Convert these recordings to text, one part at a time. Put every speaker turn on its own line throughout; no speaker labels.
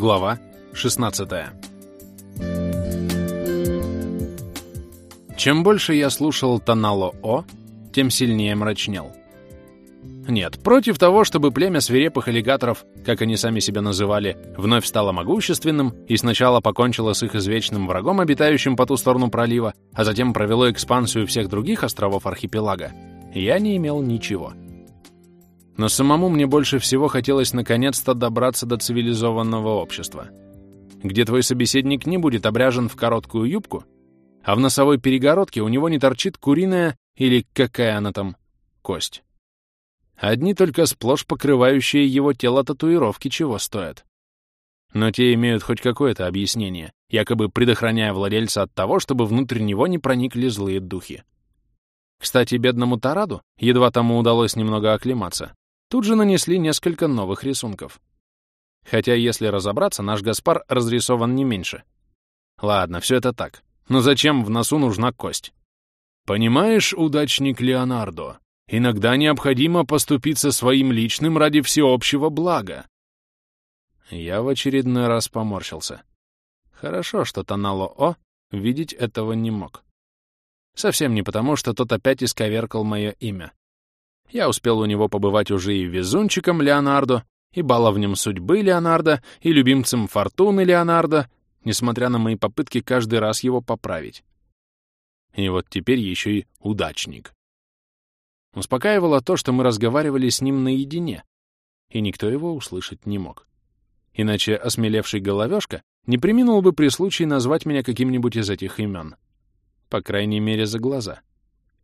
Глава 16 Чем больше я слушал Танало О, тем сильнее мрачнел. Нет, против того, чтобы племя свирепых аллигаторов, как они сами себя называли, вновь стало могущественным и сначала покончило с их извечным врагом, обитающим по ту сторону пролива, а затем провело экспансию всех других островов архипелага, я не имел ничего. Но самому мне больше всего хотелось наконец-то добраться до цивилизованного общества, где твой собеседник не будет обряжен в короткую юбку, а в носовой перегородке у него не торчит куриная или какая она там кость. Одни только сплошь покрывающие его тело татуировки чего стоят. Но те имеют хоть какое-то объяснение, якобы предохраняя владельца от того, чтобы внутрь него не проникли злые духи. Кстати, бедному Тараду, едва тому удалось немного оклематься, тут же нанесли несколько новых рисунков. Хотя, если разобраться, наш Гаспар разрисован не меньше. Ладно, все это так. Но зачем в носу нужна кость? Понимаешь, удачник Леонардо, иногда необходимо поступиться своим личным ради всеобщего блага. Я в очередной раз поморщился. Хорошо, что Танало О видеть этого не мог. Совсем не потому, что тот опять исковеркал мое имя. Я успел у него побывать уже и везунчиком Леонардо, и баловнем судьбы Леонардо, и любимцем фортуны Леонардо, несмотря на мои попытки каждый раз его поправить. И вот теперь еще и удачник. Успокаивало то, что мы разговаривали с ним наедине, и никто его услышать не мог. Иначе осмелевший головешка не приминул бы при случае назвать меня каким-нибудь из этих имен. По крайней мере, за глаза.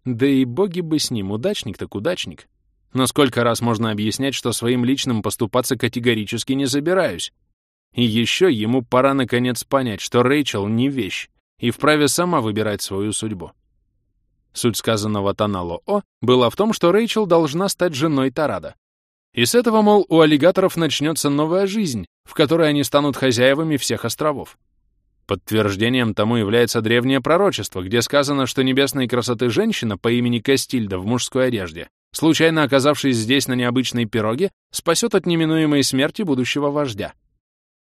Да и боги бы с ним, удачник так удачник. Но сколько раз можно объяснять, что своим личным поступаться категорически не забираюсь? И еще ему пора наконец понять, что Рэйчел не вещь и вправе сама выбирать свою судьбу. Суть сказанного Танало О была в том, что Рэйчел должна стать женой Тарада. И с этого, мол, у аллигаторов начнется новая жизнь, в которой они станут хозяевами всех островов. Подтверждением тому является древнее пророчество, где сказано, что небесной красоты женщина по имени Кастильда в мужской одежде, случайно оказавшись здесь на необычной пироге, спасет от неминуемой смерти будущего вождя.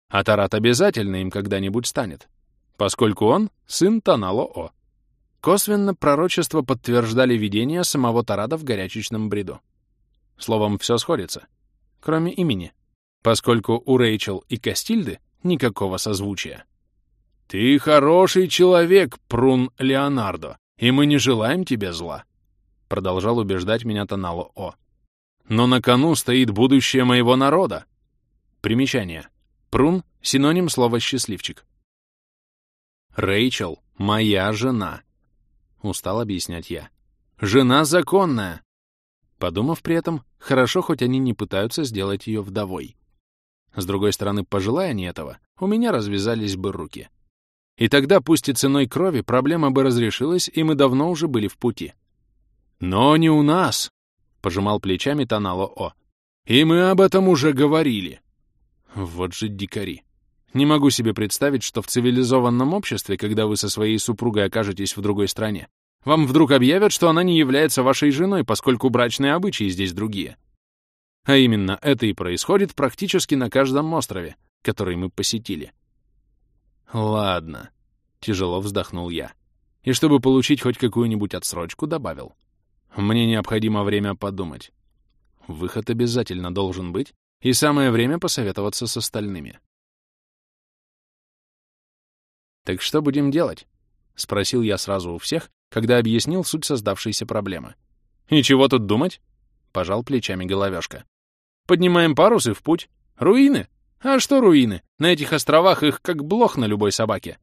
А Тарат обязательно им когда-нибудь станет, поскольку он — сын Танало-О. Косвенно пророчество подтверждали видения самого Тарада в горячечном бреду. Словом, все сходится, кроме имени, поскольку у Рэйчел и Кастильды никакого созвучия. «Ты хороший человек, Прун Леонардо, и мы не желаем тебе зла», — продолжал убеждать меня Тонало О. «Но на кону стоит будущее моего народа». Примечание. Прун — синоним слова «счастливчик». «Рэйчел — моя жена», — устал объяснять я. «Жена законная». Подумав при этом, хорошо, хоть они не пытаются сделать ее вдовой. С другой стороны, пожелая они этого, у меня развязались бы руки. И тогда, пусть и ценой крови, проблема бы разрешилась, и мы давно уже были в пути. «Но не у нас», — пожимал плечами Танало О. «И мы об этом уже говорили». Вот же дикари. Не могу себе представить, что в цивилизованном обществе, когда вы со своей супругой окажетесь в другой стране, вам вдруг объявят, что она не является вашей женой, поскольку брачные обычаи здесь другие. А именно это и происходит практически на каждом острове, который мы посетили. «Ладно», — тяжело вздохнул я. И чтобы получить хоть какую-нибудь отсрочку, добавил. «Мне необходимо время подумать. Выход обязательно должен быть, и самое время посоветоваться с остальными». «Так что будем делать?» — спросил я сразу у всех, когда объяснил суть создавшейся проблемы. «И чего тут думать?» — пожал плечами головешка. «Поднимаем парус и в путь. Руины? А что руины? На этих островах их как блох на любой собаке.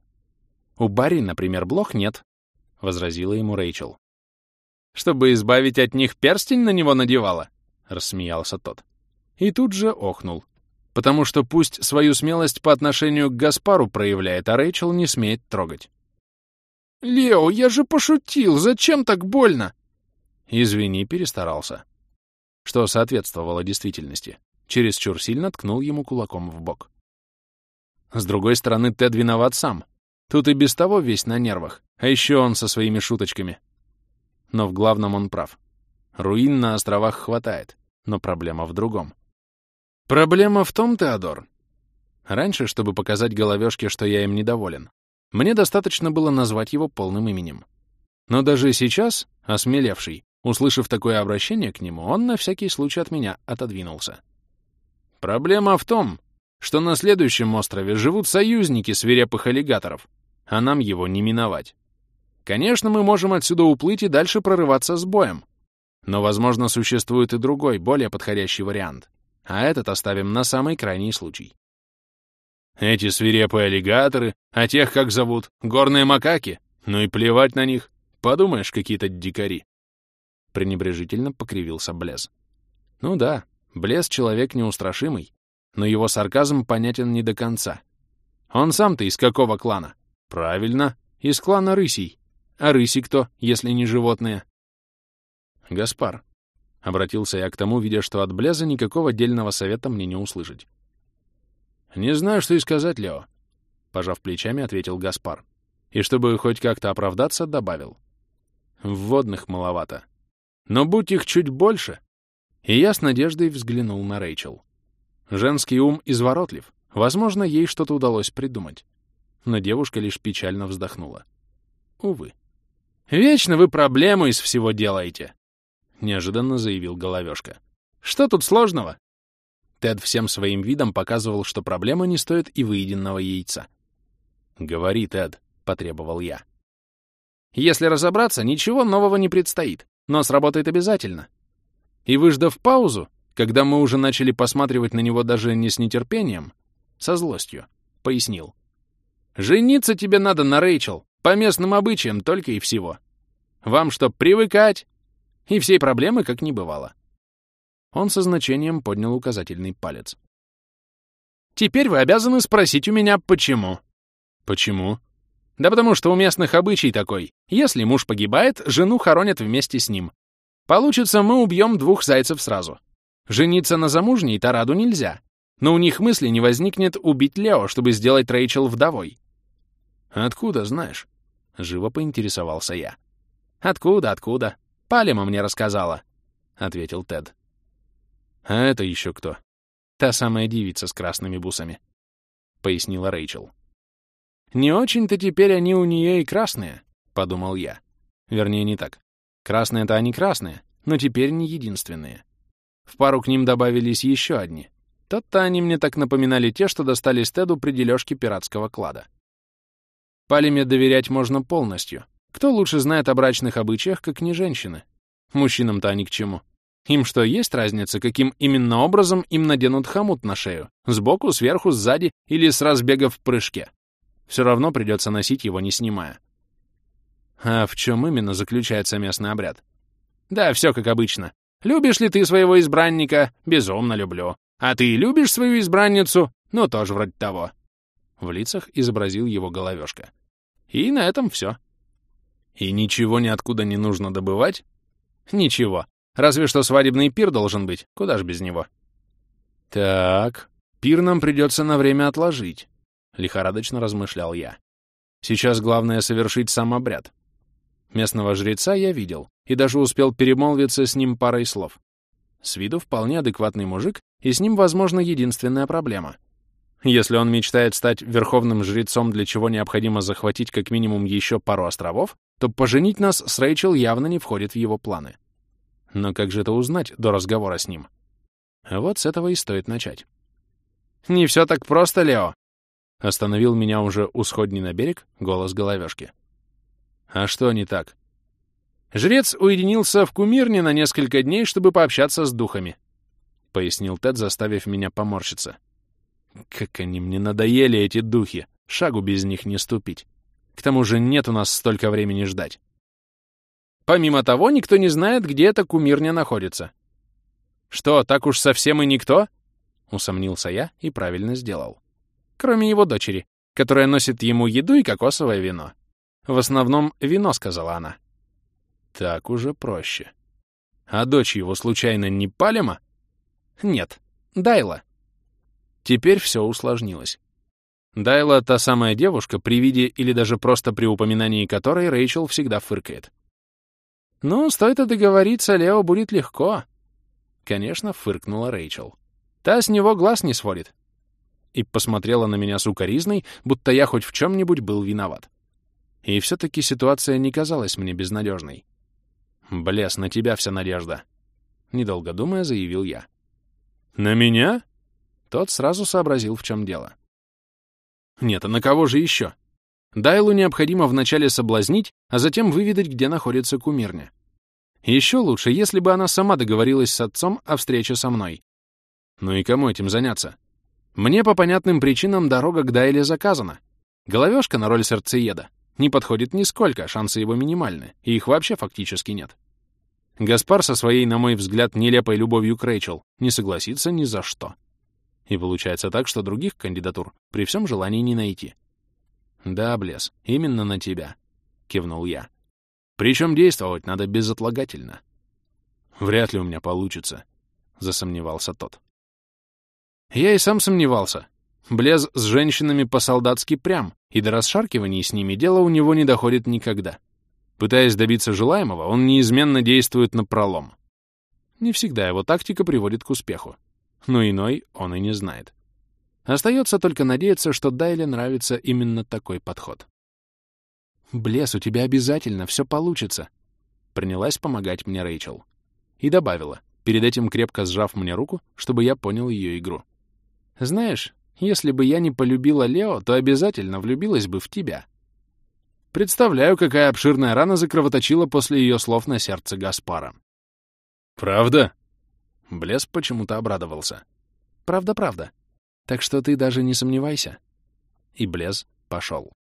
У Барри, например, блох нет, — возразила ему Рэйчел. Чтобы избавить от них перстень на него надевала, — рассмеялся тот. И тут же охнул. Потому что пусть свою смелость по отношению к Гаспару проявляет, а Рэйчел не смеет трогать. «Лео, я же пошутил! Зачем так больно?» Извини, перестарался. Что соответствовало действительности чересчур сильно ткнул ему кулаком в бок. С другой стороны, Тед виноват сам. Тут и без того весь на нервах, а еще он со своими шуточками. Но в главном он прав. Руин на островах хватает, но проблема в другом. Проблема в том, Теодор, Раньше, чтобы показать головешке, что я им недоволен, мне достаточно было назвать его полным именем. Но даже сейчас, осмелевший, услышав такое обращение к нему, он на всякий случай от меня отодвинулся. Проблема в том, что на следующем острове живут союзники свирепых аллигаторов, а нам его не миновать. Конечно, мы можем отсюда уплыть и дальше прорываться с боем. Но, возможно, существует и другой, более подходящий вариант. А этот оставим на самый крайний случай. Эти свирепые аллигаторы, а тех как зовут? Горные макаки? Ну и плевать на них. Подумаешь, какие-то дикари. Пренебрежительно покривился Блез. Ну да, Блез — человек неустрашимый, но его сарказм понятен не до конца. Он сам-то из какого клана? Правильно, из клана рысей. А рыси кто, если не животные? Гаспар. Обратился я к тому, видя, что от Блеза никакого дельного совета мне не услышать. «Не знаю, что и сказать, Лео», — пожав плечами, ответил Гаспар. И чтобы хоть как-то оправдаться, добавил. «Вводных маловато. Но будь их чуть больше». И я с надеждой взглянул на Рэйчел. Женский ум изворотлив. Возможно, ей что-то удалось придумать. Но девушка лишь печально вздохнула. Увы. «Вечно вы проблему из всего делаете!» — неожиданно заявил Головешка. «Что тут сложного?» Тед всем своим видом показывал, что проблема не стоит и выеденного яйца. «Говори, Тед», — потребовал я. «Если разобраться, ничего нового не предстоит, но сработает обязательно». И выждав паузу, когда мы уже начали посматривать на него даже не с нетерпением, со злостью, пояснил. «Жениться тебе надо на Рэйчел, по местным обычаям только и всего. Вам что, привыкать?» И всей проблемы как не бывало. Он со значением поднял указательный палец. «Теперь вы обязаны спросить у меня, почему». «Почему?» «Да потому что у местных обычай такой. Если муж погибает, жену хоронят вместе с ним. Получится, мы убьем двух зайцев сразу. Жениться на замужней Тараду нельзя. Но у них мысли не возникнет убить Лео, чтобы сделать Рэйчел вдовой». «Откуда знаешь?» — живо поинтересовался я. «Откуда, откуда? Палема мне рассказала», — ответил Тед. «А это еще кто?» «Та самая девица с красными бусами», — пояснила Рэйчел. «Не очень-то теперь они у нее и красные», — подумал я. Вернее, не так. Красные-то они красные, но теперь не единственные. В пару к ним добавились еще одни. Тот-то они мне так напоминали те, что достались Теду при дележке пиратского клада. Палеме доверять можно полностью. Кто лучше знает о брачных обычаях, как не женщины? Мужчинам-то они к чему? Им что, есть разница, каким именно образом им наденут хомут на шею? Сбоку, сверху, сзади или с разбега в прыжке? Все равно придется носить его, не снимая. А в чем именно заключается местный обряд? Да, все как обычно. Любишь ли ты своего избранника? Безумно люблю. А ты любишь свою избранницу? Ну, тоже вроде того. В лицах изобразил его головешка. И на этом все. И ничего ниоткуда не нужно добывать? Ничего. Разве что свадебный пир должен быть, куда ж без него. Так, пир нам придется на время отложить, лихорадочно размышлял я. Сейчас главное совершить сам обряд. Местного жреца я видел и даже успел перемолвиться с ним парой слов. С виду вполне адекватный мужик, и с ним, возможно, единственная проблема. Если он мечтает стать верховным жрецом, для чего необходимо захватить как минимум еще пару островов, то поженить нас с Рэйчел явно не входит в его планы. Но как же это узнать до разговора с ним? Вот с этого и стоит начать. «Не все так просто, Лео!» Остановил меня уже у сходни на берег голос головешки. «А что не так?» «Жрец уединился в кумирне на несколько дней, чтобы пообщаться с духами», — пояснил Тед, заставив меня поморщиться. «Как они мне надоели, эти духи! Шагу без них не ступить. К тому же нет у нас столько времени ждать». Помимо того, никто не знает, где эта кумирня находится. Что, так уж совсем и никто? Усомнился я и правильно сделал. Кроме его дочери, которая носит ему еду и кокосовое вино. В основном вино, сказала она. Так уже проще. А дочь его случайно не Палема? Нет, Дайла. Теперь все усложнилось. Дайла — та самая девушка, при виде или даже просто при упоминании которой Рэйчел всегда фыркает. «Ну, стоит это договориться, Лео будет легко». Конечно, фыркнула Рэйчел. «Та с него глаз не сводит». и посмотрела на меня сукоризной, будто я хоть в чем-нибудь был виноват. И все-таки ситуация не казалась мне безнадежной. «Блес, на тебя вся надежда», — недолго думая, заявил я. «На меня?» Тот сразу сообразил, в чем дело. «Нет, а на кого же еще? Дайлу необходимо вначале соблазнить, а затем выведать, где находится кумирня. Еще лучше, если бы она сама договорилась с отцом о встрече со мной. Ну и кому этим заняться? Мне по понятным причинам дорога к Дайле заказана. Головешка на роль сердцееда не подходит нисколько, шансы его минимальны, и их вообще фактически нет. Гаспар со своей, на мой взгляд, нелепой любовью к Рэйчел не согласится ни за что. И получается так, что других кандидатур при всем желании не найти. «Да, Блес, именно на тебя», — кивнул я. «Причем действовать надо безотлагательно». «Вряд ли у меня получится», — засомневался тот. Я и сам сомневался. Блез с женщинами по-солдатски прям, и до расшаркиваний с ними дело у него не доходит никогда. Пытаясь добиться желаемого, он неизменно действует на пролом. Не всегда его тактика приводит к успеху, но иной он и не знает. Остается только надеяться, что Дайле нравится именно такой подход. «Блес, у тебя обязательно все получится», — принялась помогать мне Рэйчел. И добавила, перед этим крепко сжав мне руку, чтобы я понял ее игру. «Знаешь, если бы я не полюбила Лео, то обязательно влюбилась бы в тебя». Представляю, какая обширная рана закровоточила после ее слов на сердце Гаспара. «Правда?» Блес почему-то обрадовался. «Правда-правда. Так что ты даже не сомневайся». И Блез пошел.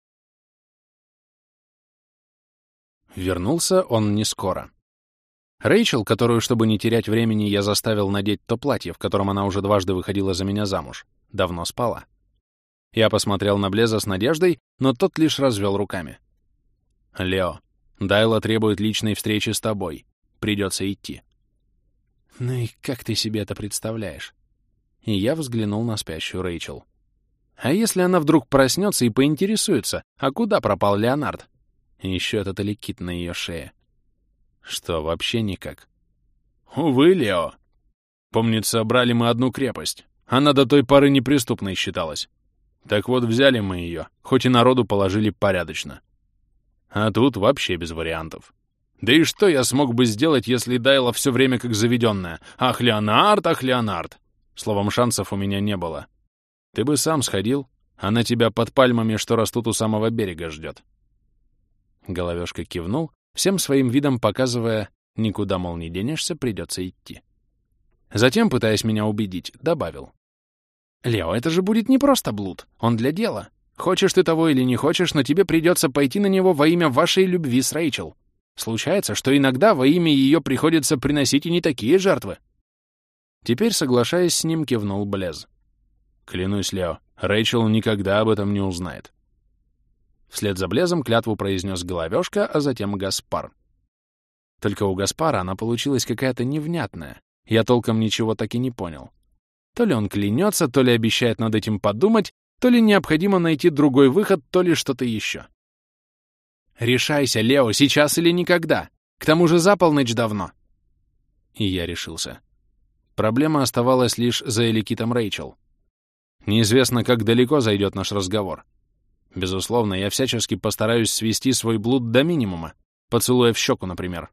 Вернулся он не скоро. Рэйчел, которую, чтобы не терять времени, я заставил надеть то платье, в котором она уже дважды выходила за меня замуж, давно спала. Я посмотрел на Блеза с надеждой, но тот лишь развел руками. «Лео, Дайла требует личной встречи с тобой. Придется идти». «Ну и как ты себе это представляешь?» И я взглянул на спящую Рэйчел. «А если она вдруг проснется и поинтересуется, а куда пропал Леонард?» Еще этот ликит на ее шее. Что, вообще никак? «Увы, Лео. Помнится, брали мы одну крепость. Она до той поры неприступной считалась. Так вот, взяли мы ее, хоть и народу положили порядочно. А тут вообще без вариантов. Да и что я смог бы сделать, если Дайла все время как заведенная? Ах, Леонард, ах, Леонард! Словом, шансов у меня не было. Ты бы сам сходил, она тебя под пальмами, что растут у самого берега, ждет. Головешка кивнул, всем своим видом показывая, никуда, мол, не денешься, придется идти. Затем, пытаясь меня убедить, добавил. «Лео, это же будет не просто блуд, он для дела. Хочешь ты того или не хочешь, но тебе придется пойти на него во имя вашей любви с Рэйчел. Случается, что иногда во имя ее приходится приносить и не такие жертвы. Теперь, соглашаясь с ним, кивнул Блез. Клянусь, Лео, Рэйчел никогда об этом не узнает. Вслед за Блезом клятву произнес Головешка, а затем Гаспар. Только у Гаспара она получилась какая-то невнятная. Я толком ничего так и не понял. То ли он клянется, то ли обещает над этим подумать, то ли необходимо найти другой выход, то ли что-то еще. «Решайся, Лео, сейчас или никогда. К тому же за полночь давно». И я решился. Проблема оставалась лишь за Эликитом Рэйчел. Неизвестно, как далеко зайдет наш разговор. Безусловно, я всячески постараюсь свести свой блуд до минимума, поцелуя в щеку, например.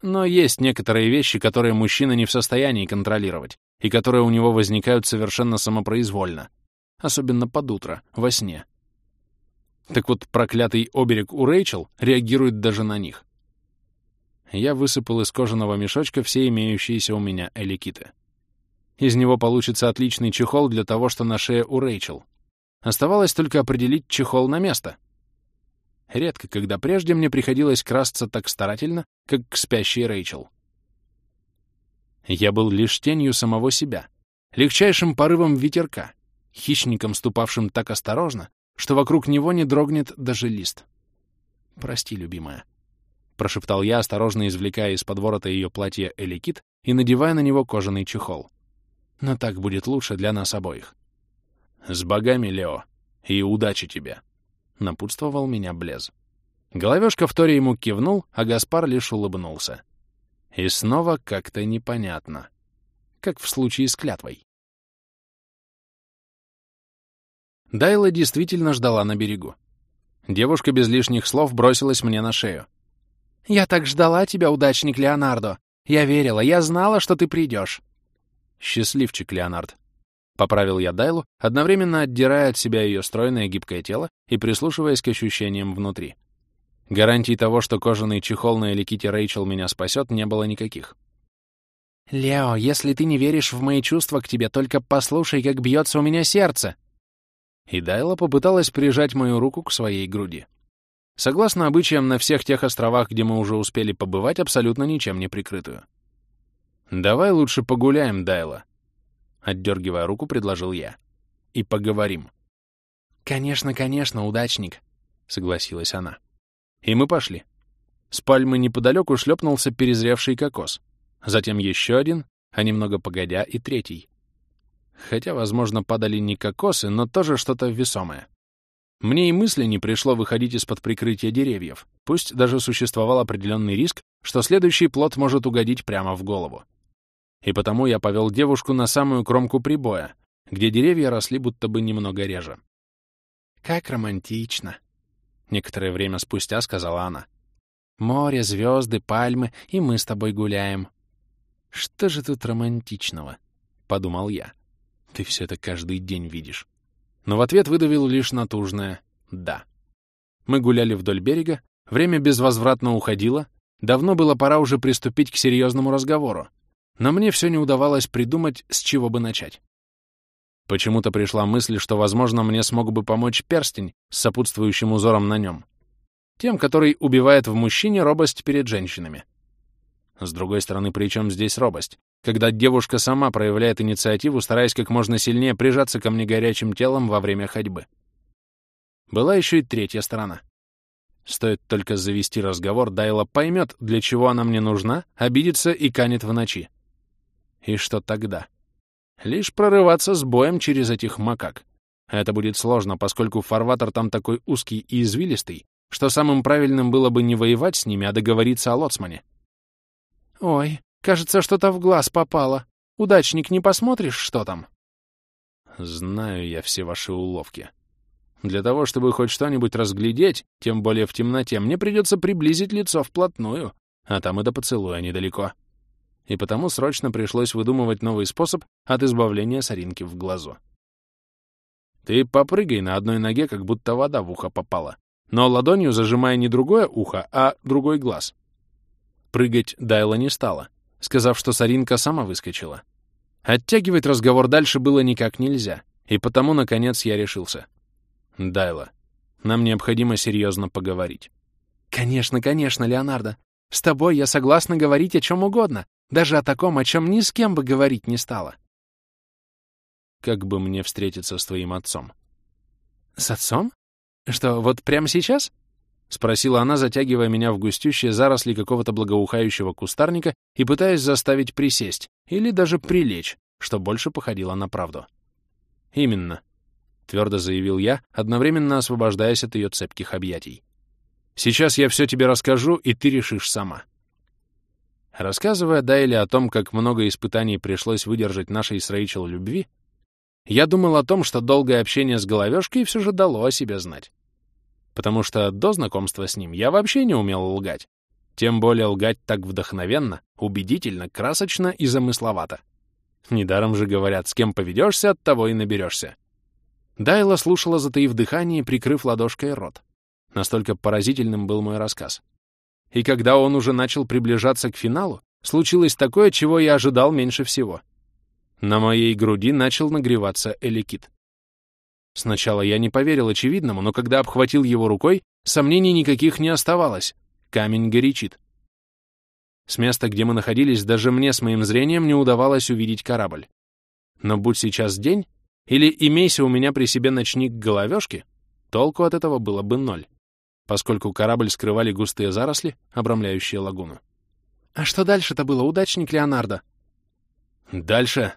Но есть некоторые вещи, которые мужчина не в состоянии контролировать, и которые у него возникают совершенно самопроизвольно — особенно под утро, во сне. Так вот, проклятый оберег у Рэйчел реагирует даже на них. Я высыпал из кожаного мешочка все имеющиеся у меня эликиты. Из него получится отличный чехол для того, что на шее у Рэйчел. Оставалось только определить чехол на место. Редко, когда прежде мне приходилось красться так старательно, как к спящей Рэйчел. Я был лишь тенью самого себя, легчайшим порывом ветерка, хищником, ступавшим так осторожно, что вокруг него не дрогнет даже лист. «Прости, любимая», — прошептал я, осторожно извлекая из-под ворота ее платья эликит и надевая на него кожаный чехол. «Но так будет лучше для нас обоих». «С богами, Лео, и удачи тебе», — напутствовал меня Блез. Головешка в торе ему кивнул, а Гаспар лишь улыбнулся. И снова как-то непонятно. Как в случае с клятвой. Дайла действительно ждала на берегу. Девушка без лишних слов бросилась мне на шею.
«Я так ждала тебя, удачник Леонардо! Я верила, я знала, что ты придешь!»
«Счастливчик, Леонард!» Поправил я Дайлу, одновременно отдирая от себя ее стройное гибкое тело и прислушиваясь к ощущениям внутри. Гарантий того, что кожаный чехол на Эликите Рэйчел меня спасет, не было никаких.
«Лео, если ты не веришь в мои чувства к тебе, только послушай, как бьется у меня сердце!»
И Дайла попыталась прижать мою руку к своей груди. Согласно обычаям на всех тех островах, где мы уже успели побывать, абсолютно ничем не прикрытую. «Давай лучше погуляем, Дайла», — отдергивая руку, предложил я. «И поговорим».
«Конечно, конечно, удачник», — согласилась она.
И мы пошли. С пальмы неподалеку шлепнулся перезревший кокос. Затем еще один, а немного погодя и третий. Хотя, возможно, падали не кокосы, но тоже что-то весомое. Мне и мысли не пришло выходить из-под прикрытия деревьев, пусть даже существовал определенный риск, что следующий плод может угодить прямо в голову. И потому я повел девушку на самую кромку прибоя, где деревья росли будто бы немного реже.
«Как романтично!»
Некоторое время спустя сказала она.
«Море, звезды, пальмы, и мы с тобой гуляем».
«Что же тут романтичного?» — подумал я. «Ты все это каждый день видишь» но в ответ выдавил лишь натужное «да». Мы гуляли вдоль берега, время безвозвратно уходило, давно было пора уже приступить к серьезному разговору, но мне все не удавалось придумать, с чего бы начать. Почему-то пришла мысль, что, возможно, мне смог бы помочь перстень с сопутствующим узором на нем. Тем, который убивает в мужчине робость перед женщинами. С другой стороны, при чем здесь робость? когда девушка сама проявляет инициативу, стараясь как можно сильнее прижаться ко мне горячим телом во время ходьбы. Была еще и третья сторона. Стоит только завести разговор, Дайла поймет, для чего она мне нужна, обидится и канет в ночи. И что тогда? Лишь прорываться с боем через этих макак. Это будет сложно, поскольку фарватер там такой узкий и извилистый, что самым правильным было бы не воевать с ними, а договориться о лоцмане.
«Ой, Кажется, что-то в глаз попало. Удачник, не посмотришь, что там?»
«Знаю я все ваши уловки. Для того, чтобы хоть что-нибудь разглядеть, тем более в темноте, мне придется приблизить лицо вплотную, а там и до поцелуя недалеко. И потому срочно пришлось выдумывать новый способ от избавления соринки в глазу. Ты попрыгай на одной ноге, как будто вода в ухо попала, но ладонью зажимая не другое ухо, а другой глаз. Прыгать Дайла не стала, сказав, что Саринка сама выскочила. Оттягивать разговор дальше было никак нельзя, и потому, наконец, я решился. «Дайла, нам необходимо серьезно поговорить».
«Конечно, конечно, Леонардо. С тобой я согласна говорить о чем угодно, даже о таком, о чем ни с кем бы говорить не стала».
«Как бы мне встретиться с твоим отцом?»
«С отцом? Что, вот прямо сейчас?»
— спросила она, затягивая меня в густющие заросли какого-то благоухающего кустарника и пытаясь заставить присесть или даже прилечь, что больше походило на правду. «Именно», — твердо заявил я, одновременно освобождаясь от ее цепких объятий. «Сейчас я все тебе расскажу, и ты решишь сама». Рассказывая Дайле о том, как много испытаний пришлось выдержать нашей с Рэйчел любви, я думал о том, что долгое общение с головешкой все же дало о себе знать потому что до знакомства с ним я вообще не умел лгать. Тем более лгать так вдохновенно, убедительно, красочно и замысловато. Недаром же говорят, с кем поведешься, от того и наберешься. Дайла слушала, затаив дыхание, прикрыв ладошкой рот. Настолько поразительным был мой рассказ. И когда он уже начал приближаться к финалу, случилось такое, чего я ожидал меньше всего. На моей груди начал нагреваться эликит. Сначала я не поверил очевидному, но когда обхватил его рукой, сомнений никаких не оставалось. Камень горячит. С места, где мы находились, даже мне с моим зрением не удавалось увидеть корабль. Но будь сейчас день, или имейся у меня при себе ночник головешки, толку от этого было бы ноль, поскольку корабль скрывали густые заросли, обрамляющие лагуну.
«А что дальше-то было, удачник Леонардо?»
«Дальше...»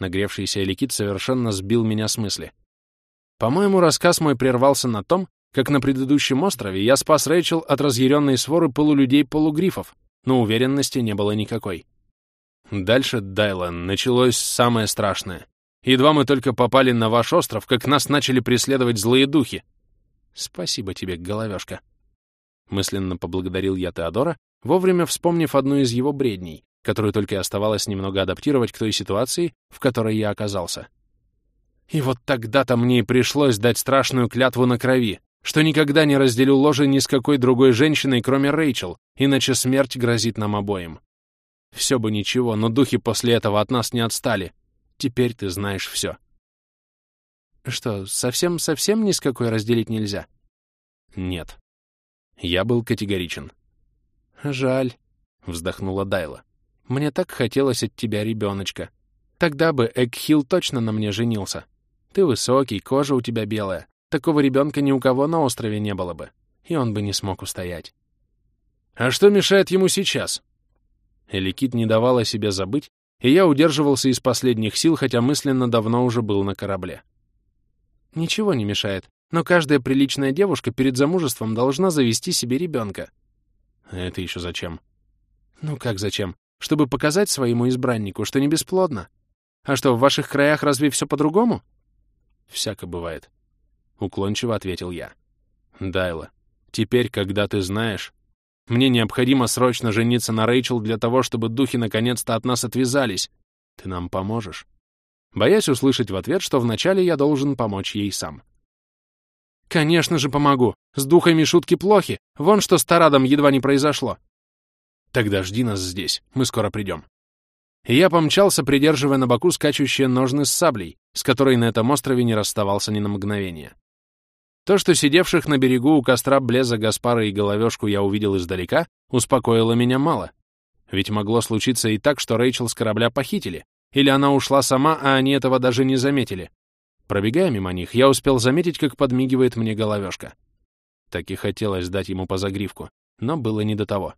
Нагревшийся Эликит совершенно сбил меня с мысли. По-моему, рассказ мой прервался на том, как на предыдущем острове я спас Рэйчел от разъяренной своры полулюдей-полугрифов, но уверенности не было никакой. Дальше, Дайлан, началось самое страшное. Едва мы только попали на ваш остров, как нас начали преследовать злые духи. Спасибо тебе, головешка. Мысленно поблагодарил я Теодора, вовремя вспомнив одну из его бредней, которую только и оставалось немного адаптировать к той ситуации, в которой я оказался. И вот тогда-то мне и пришлось дать страшную клятву на крови, что никогда не разделю ложе ни с какой другой женщиной, кроме Рэйчел, иначе смерть грозит нам обоим. Все бы ничего, но духи после этого от нас не отстали. Теперь ты знаешь все. Что, совсем-совсем ни с какой разделить нельзя? Нет. Я был категоричен. Жаль, вздохнула Дайла. Мне так хотелось от тебя ребеночка. Тогда бы Экхилл точно на мне женился. Ты высокий, кожа у тебя белая. Такого ребенка ни у кого на острове не было бы. И он бы не смог устоять. А что мешает ему сейчас? Эликит не давала себе забыть, и я удерживался из последних сил, хотя мысленно давно уже был на корабле. Ничего не мешает, но каждая приличная девушка перед замужеством должна завести себе ребенка. Это еще зачем? Ну как зачем? Чтобы показать своему избраннику, что не бесплодно. А что, в ваших краях разве все по-другому? Всяко бывает. Уклончиво ответил я. Дайла, теперь, когда ты знаешь, мне необходимо срочно жениться на Рэйчел для того, чтобы духи наконец-то от нас отвязались. Ты нам поможешь?» Боясь услышать в ответ, что вначале я должен помочь ей сам. «Конечно же помогу. С духами шутки плохи. Вон что с Тарадом едва не произошло». «Тогда жди нас здесь. Мы скоро придем». И я помчался, придерживая на боку скачущие ножны с саблей, с которой на этом острове не расставался ни на мгновение. То, что сидевших на берегу у костра Блеза, Гаспара и Головешку я увидел издалека, успокоило меня мало. Ведь могло случиться и так, что Рэйчел с корабля похитили, или она ушла сама, а они этого даже не заметили. Пробегая мимо них, я успел заметить, как подмигивает мне Головешка. Так и хотелось дать ему по загривку, но было не до того.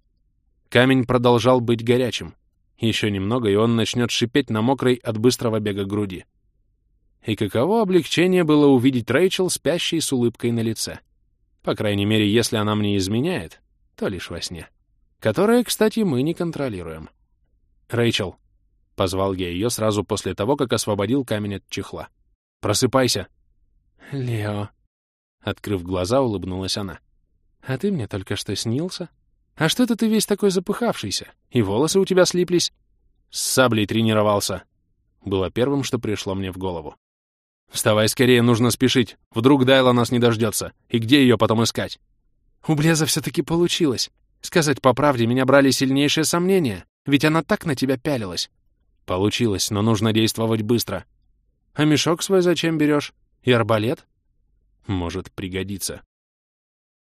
Камень продолжал быть горячим. Еще немного, и он начнет шипеть на мокрой от быстрого бега груди. И каково облегчение было увидеть Рэйчел, спящей с улыбкой на лице. По крайней мере, если она мне изменяет, то лишь во сне. Которое, кстати, мы не контролируем. «Рэйчел», — позвал я ее сразу после того, как освободил камень от чехла. «Просыпайся!» «Лео», — открыв глаза, улыбнулась она. «А ты мне только что снился? А что это ты весь такой запыхавшийся? И волосы у тебя слиплись?» «С саблей тренировался», — было первым, что пришло мне в голову. «Вставай скорее, нужно спешить. Вдруг Дайла нас не дождется. И где ее потом искать?» «У Блеза все-таки получилось. Сказать по правде, меня брали сильнейшие сомнения, ведь она так на тебя пялилась». «Получилось, но нужно действовать быстро». «А мешок свой зачем берешь? И арбалет?» «Может пригодиться».